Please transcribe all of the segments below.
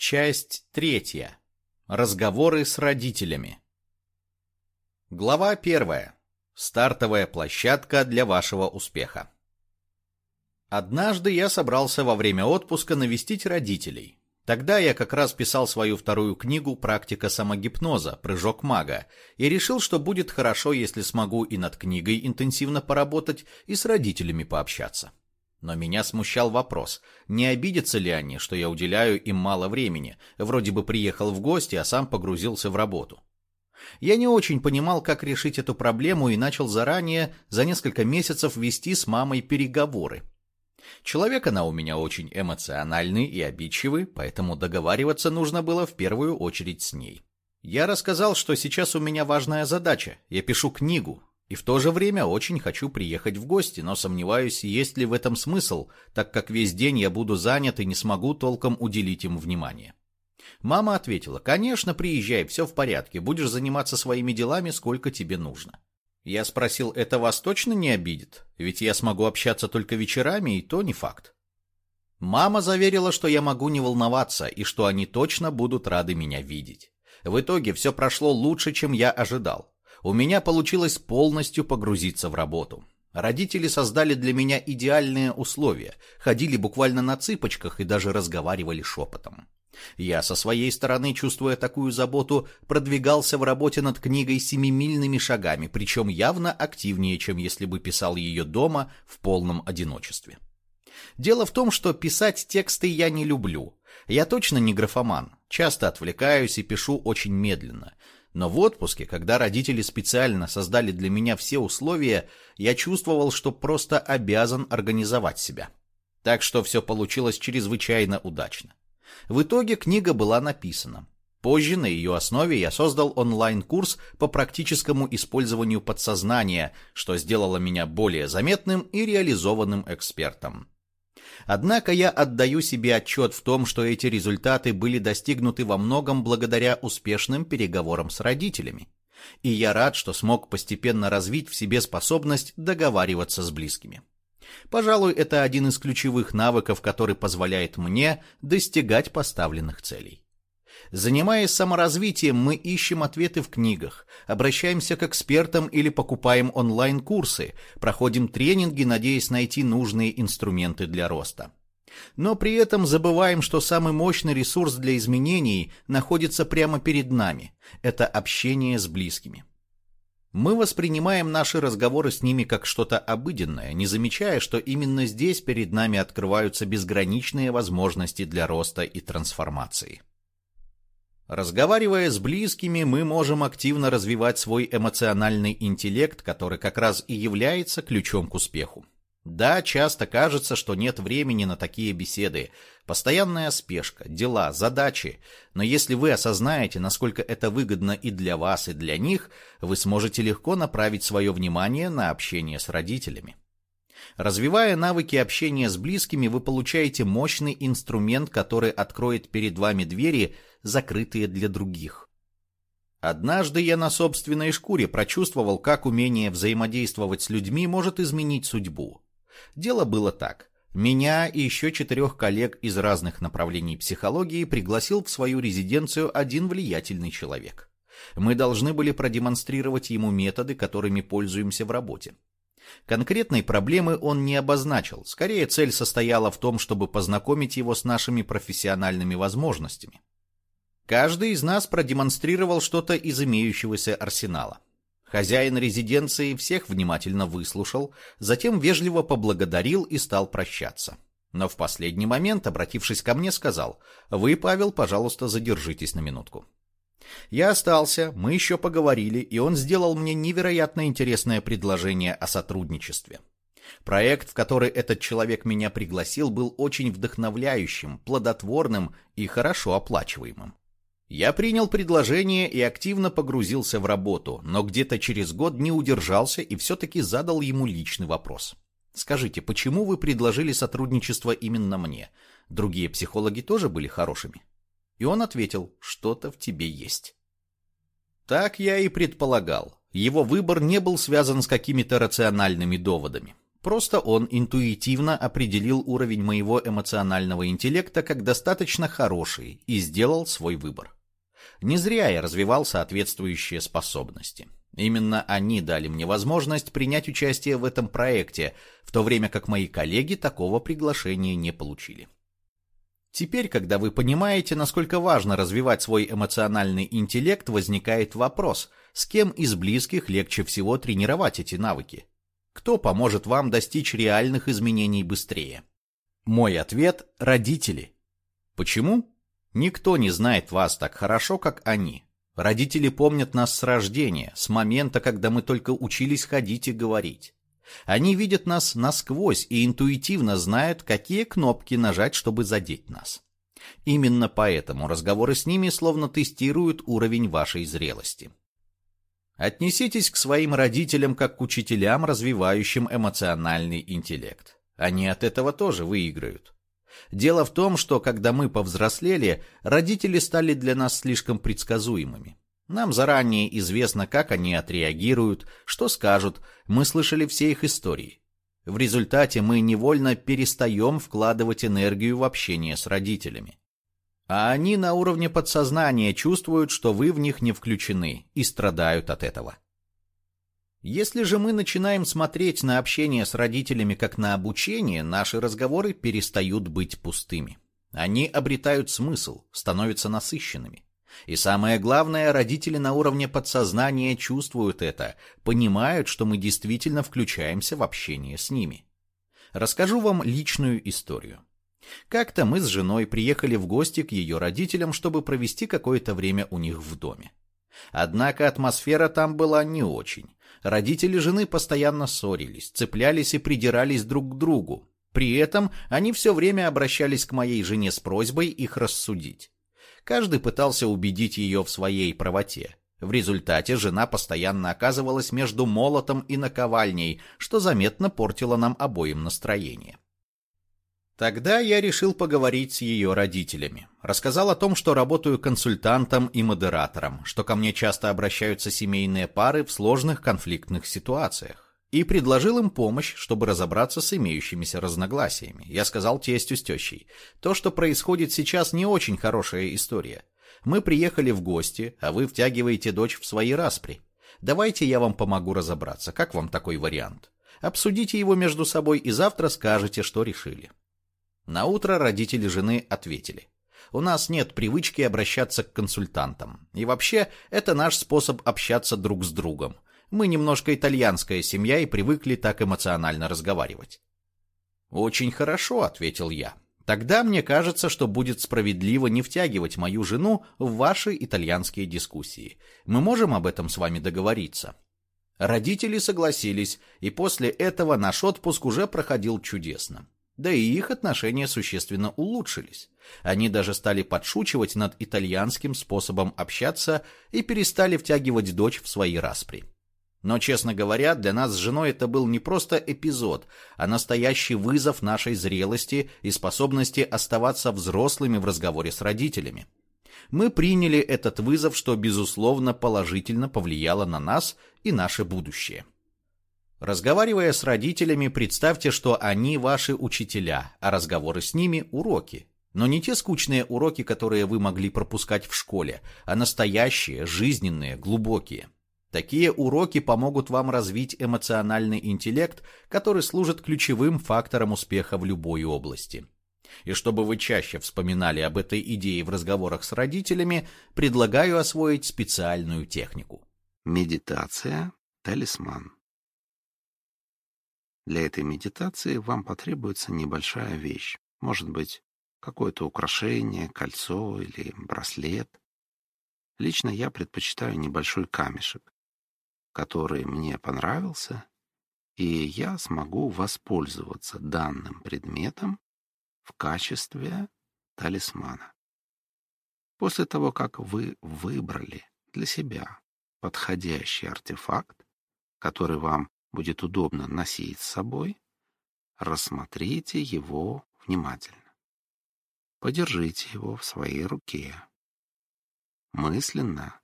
Часть третья. Разговоры с родителями. Глава первая. Стартовая площадка для вашего успеха. Однажды я собрался во время отпуска навестить родителей. Тогда я как раз писал свою вторую книгу «Практика самогипноза. Прыжок мага» и решил, что будет хорошо, если смогу и над книгой интенсивно поработать, и с родителями пообщаться. Но меня смущал вопрос, не обидятся ли они, что я уделяю им мало времени, вроде бы приехал в гости, а сам погрузился в работу. Я не очень понимал, как решить эту проблему и начал заранее, за несколько месяцев, вести с мамой переговоры. Человек она у меня очень эмоциональный и обидчивый, поэтому договариваться нужно было в первую очередь с ней. Я рассказал, что сейчас у меня важная задача. Я пишу книгу, и в то же время очень хочу приехать в гости, но сомневаюсь, есть ли в этом смысл, так как весь день я буду занят и не смогу толком уделить им внимание. Мама ответила, конечно, приезжай, все в порядке, будешь заниматься своими делами, сколько тебе нужно. Я спросил, это вас точно не обидит? Ведь я смогу общаться только вечерами, и то не факт. Мама заверила, что я могу не волноваться, и что они точно будут рады меня видеть. В итоге все прошло лучше, чем я ожидал у меня получилось полностью погрузиться в работу. Родители создали для меня идеальные условия, ходили буквально на цыпочках и даже разговаривали шепотом. Я со своей стороны, чувствуя такую заботу, продвигался в работе над книгой семимильными шагами, причем явно активнее, чем если бы писал ее дома в полном одиночестве. Дело в том, что писать тексты я не люблю. Я точно не графоман, часто отвлекаюсь и пишу очень медленно. Но в отпуске, когда родители специально создали для меня все условия, я чувствовал, что просто обязан организовать себя. Так что все получилось чрезвычайно удачно. В итоге книга была написана. Позже на ее основе я создал онлайн-курс по практическому использованию подсознания, что сделало меня более заметным и реализованным экспертом. Однако я отдаю себе отчет в том, что эти результаты были достигнуты во многом благодаря успешным переговорам с родителями. И я рад, что смог постепенно развить в себе способность договариваться с близкими. Пожалуй, это один из ключевых навыков, который позволяет мне достигать поставленных целей. Занимаясь саморазвитием, мы ищем ответы в книгах, обращаемся к экспертам или покупаем онлайн-курсы, проходим тренинги, надеясь найти нужные инструменты для роста. Но при этом забываем, что самый мощный ресурс для изменений находится прямо перед нами – это общение с близкими. Мы воспринимаем наши разговоры с ними как что-то обыденное, не замечая, что именно здесь перед нами открываются безграничные возможности для роста и трансформации. Разговаривая с близкими, мы можем активно развивать свой эмоциональный интеллект, который как раз и является ключом к успеху. Да, часто кажется, что нет времени на такие беседы, постоянная спешка, дела, задачи, но если вы осознаете, насколько это выгодно и для вас, и для них, вы сможете легко направить свое внимание на общение с родителями. Развивая навыки общения с близкими, вы получаете мощный инструмент, который откроет перед вами двери, закрытые для других. Однажды я на собственной шкуре прочувствовал, как умение взаимодействовать с людьми может изменить судьбу. Дело было так. Меня и еще четырех коллег из разных направлений психологии пригласил в свою резиденцию один влиятельный человек. Мы должны были продемонстрировать ему методы, которыми пользуемся в работе. Конкретной проблемы он не обозначил, скорее цель состояла в том, чтобы познакомить его с нашими профессиональными возможностями. Каждый из нас продемонстрировал что-то из имеющегося арсенала. Хозяин резиденции всех внимательно выслушал, затем вежливо поблагодарил и стал прощаться. Но в последний момент, обратившись ко мне, сказал, «Вы, Павел, пожалуйста, задержитесь на минутку». Я остался, мы еще поговорили, и он сделал мне невероятно интересное предложение о сотрудничестве. Проект, в который этот человек меня пригласил, был очень вдохновляющим, плодотворным и хорошо оплачиваемым. Я принял предложение и активно погрузился в работу, но где-то через год не удержался и все-таки задал ему личный вопрос. «Скажите, почему вы предложили сотрудничество именно мне? Другие психологи тоже были хорошими?» И он ответил, что-то в тебе есть. Так я и предполагал. Его выбор не был связан с какими-то рациональными доводами. Просто он интуитивно определил уровень моего эмоционального интеллекта как достаточно хороший и сделал свой выбор. Не зря я развивал соответствующие способности. Именно они дали мне возможность принять участие в этом проекте, в то время как мои коллеги такого приглашения не получили. Теперь, когда вы понимаете, насколько важно развивать свой эмоциональный интеллект, возникает вопрос, с кем из близких легче всего тренировать эти навыки? Кто поможет вам достичь реальных изменений быстрее? Мой ответ – родители. Почему? Никто не знает вас так хорошо, как они. Родители помнят нас с рождения, с момента, когда мы только учились ходить и говорить. Они видят нас насквозь и интуитивно знают, какие кнопки нажать, чтобы задеть нас. Именно поэтому разговоры с ними словно тестируют уровень вашей зрелости. Отнеситесь к своим родителям как к учителям, развивающим эмоциональный интеллект. Они от этого тоже выиграют. Дело в том, что когда мы повзрослели, родители стали для нас слишком предсказуемыми. Нам заранее известно, как они отреагируют, что скажут, мы слышали все их истории. В результате мы невольно перестаем вкладывать энергию в общение с родителями. А они на уровне подсознания чувствуют, что вы в них не включены, и страдают от этого. Если же мы начинаем смотреть на общение с родителями как на обучение, наши разговоры перестают быть пустыми. Они обретают смысл, становятся насыщенными. И самое главное, родители на уровне подсознания чувствуют это, понимают, что мы действительно включаемся в общение с ними. Расскажу вам личную историю. Как-то мы с женой приехали в гости к ее родителям, чтобы провести какое-то время у них в доме. Однако атмосфера там была не очень. Родители жены постоянно ссорились, цеплялись и придирались друг к другу. При этом они все время обращались к моей жене с просьбой их рассудить. Каждый пытался убедить ее в своей правоте. В результате жена постоянно оказывалась между молотом и наковальней, что заметно портило нам обоим настроение. Тогда я решил поговорить с ее родителями. Рассказал о том, что работаю консультантом и модератором, что ко мне часто обращаются семейные пары в сложных конфликтных ситуациях. И предложил им помощь, чтобы разобраться с имеющимися разногласиями. Я сказал тестю с тещей. То, что происходит сейчас, не очень хорошая история. Мы приехали в гости, а вы втягиваете дочь в свои распри. Давайте я вам помогу разобраться. Как вам такой вариант? Обсудите его между собой и завтра скажете, что решили. На утро родители жены ответили. У нас нет привычки обращаться к консультантам. И вообще, это наш способ общаться друг с другом. Мы немножко итальянская семья и привыкли так эмоционально разговаривать. «Очень хорошо», — ответил я. «Тогда мне кажется, что будет справедливо не втягивать мою жену в ваши итальянские дискуссии. Мы можем об этом с вами договориться?» Родители согласились, и после этого наш отпуск уже проходил чудесно. Да и их отношения существенно улучшились. Они даже стали подшучивать над итальянским способом общаться и перестали втягивать дочь в свои распри. Но, честно говоря, для нас с женой это был не просто эпизод, а настоящий вызов нашей зрелости и способности оставаться взрослыми в разговоре с родителями. Мы приняли этот вызов, что, безусловно, положительно повлияло на нас и наше будущее. Разговаривая с родителями, представьте, что они ваши учителя, а разговоры с ними – уроки. Но не те скучные уроки, которые вы могли пропускать в школе, а настоящие, жизненные, глубокие. Такие уроки помогут вам развить эмоциональный интеллект, который служит ключевым фактором успеха в любой области. И чтобы вы чаще вспоминали об этой идее в разговорах с родителями, предлагаю освоить специальную технику. Медитация – талисман. Для этой медитации вам потребуется небольшая вещь. Может быть, какое-то украшение, кольцо или браслет. Лично я предпочитаю небольшой камешек, который мне понравился, и я смогу воспользоваться данным предметом в качестве талисмана. После того, как вы выбрали для себя подходящий артефакт, который вам будет удобно носить с собой, рассмотрите его внимательно. Подержите его в своей руке. Мысленно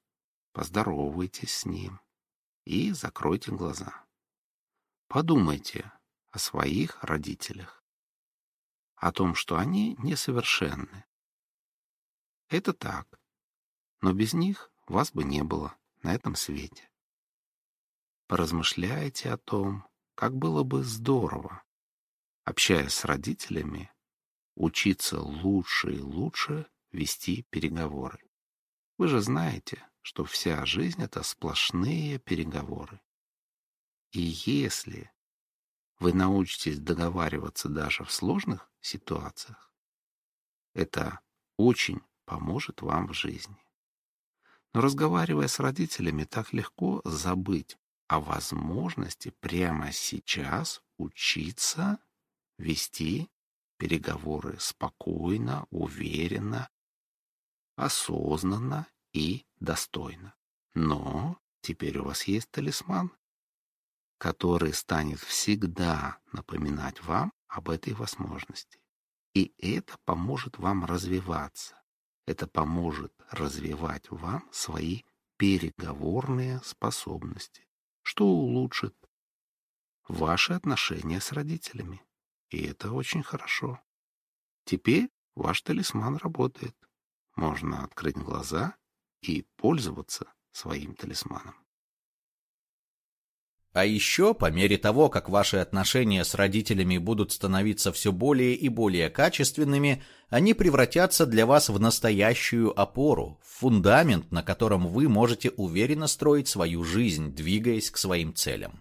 поздоровайтесь с ним и закройте глаза. Подумайте, о своих родителях, о том, что они несовершенны. Это так, но без них вас бы не было на этом свете. Поразмышляйте о том, как было бы здорово, общаясь с родителями, учиться лучше и лучше вести переговоры. Вы же знаете, что вся жизнь — это сплошные переговоры. И если вы научитесь договариваться даже в сложных ситуациях, это очень поможет вам в жизни. Но разговаривая с родителями, так легко забыть о возможности прямо сейчас учиться вести переговоры спокойно, уверенно, осознанно и достойно. Но теперь у вас есть талисман, который станет всегда напоминать вам об этой возможности. И это поможет вам развиваться. Это поможет развивать вам свои переговорные способности, что улучшит ваши отношения с родителями. И это очень хорошо. Теперь ваш талисман работает. Можно открыть глаза и пользоваться своим талисманом. А еще, по мере того, как ваши отношения с родителями будут становиться все более и более качественными, они превратятся для вас в настоящую опору, в фундамент, на котором вы можете уверенно строить свою жизнь, двигаясь к своим целям.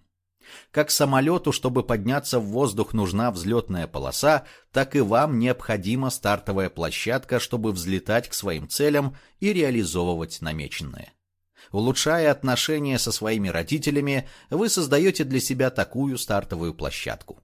Как самолету, чтобы подняться в воздух, нужна взлетная полоса, так и вам необходима стартовая площадка, чтобы взлетать к своим целям и реализовывать намеченное. Улучшая отношения со своими родителями, вы создаете для себя такую стартовую площадку.